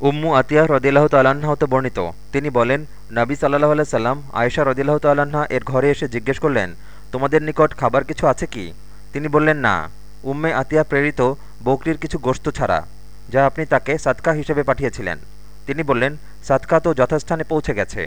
উম্মু আতিয়া রদিল্লাহ তাল্লাহ্ন হতে বর্ণিত। তিনি বলেন, নাবী সাল্লাহ আল্লাহ সাল্লাম আয়েশা রদিল্লাহ তাল্লাহা এর ঘরে এসে জিজ্ঞেস করলেন, তোমাদের নিকট খাবার কিছু আছে কি? তিনি বললেন, না, উম্মে আতিয়া প্রেরিত বকরির কিছু গোস্ত ছাড়া, যা আপনি তাকে সাদকা হিসেবে পাঠিয়েছিলেন। তিনি বললেন, সাদকা তো যথাস্থানে পৌঁছে গেছে।